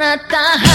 nata.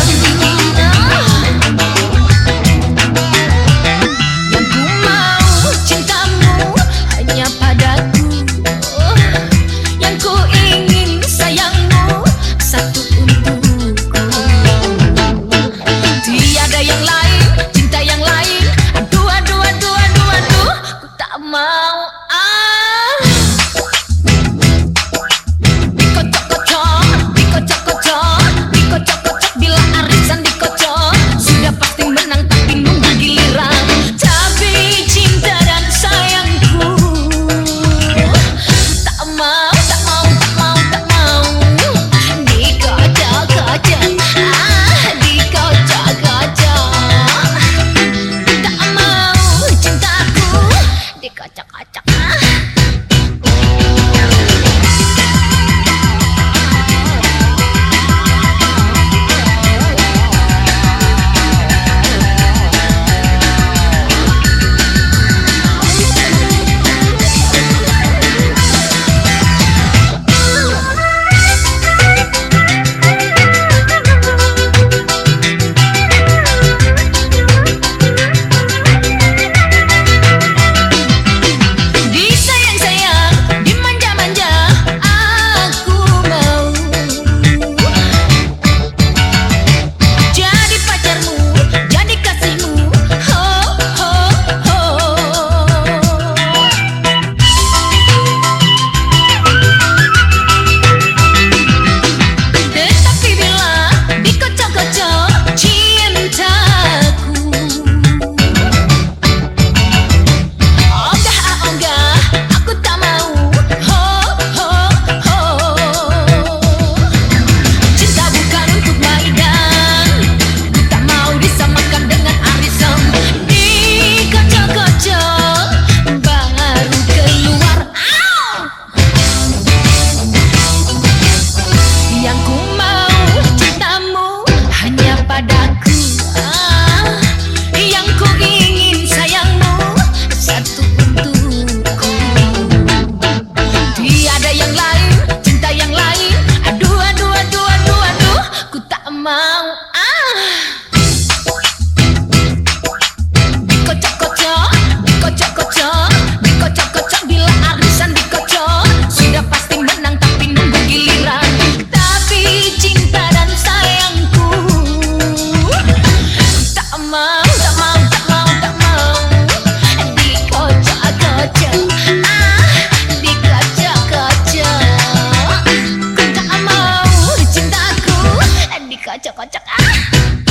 Có chỗ.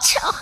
巧。